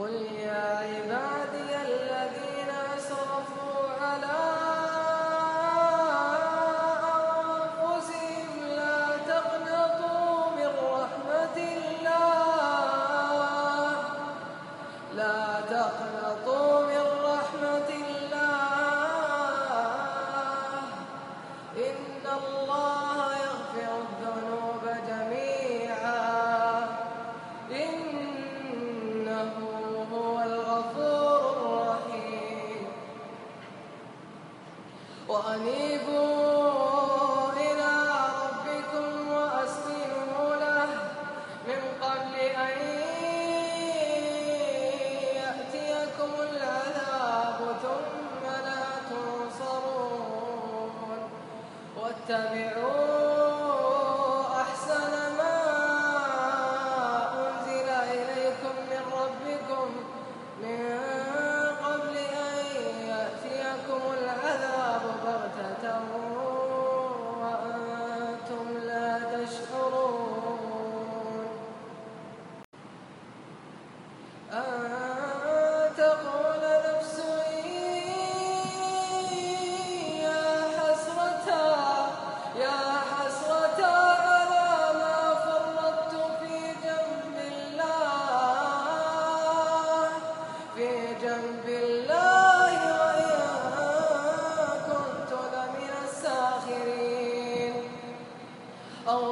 قل يا عبادي واتبعوا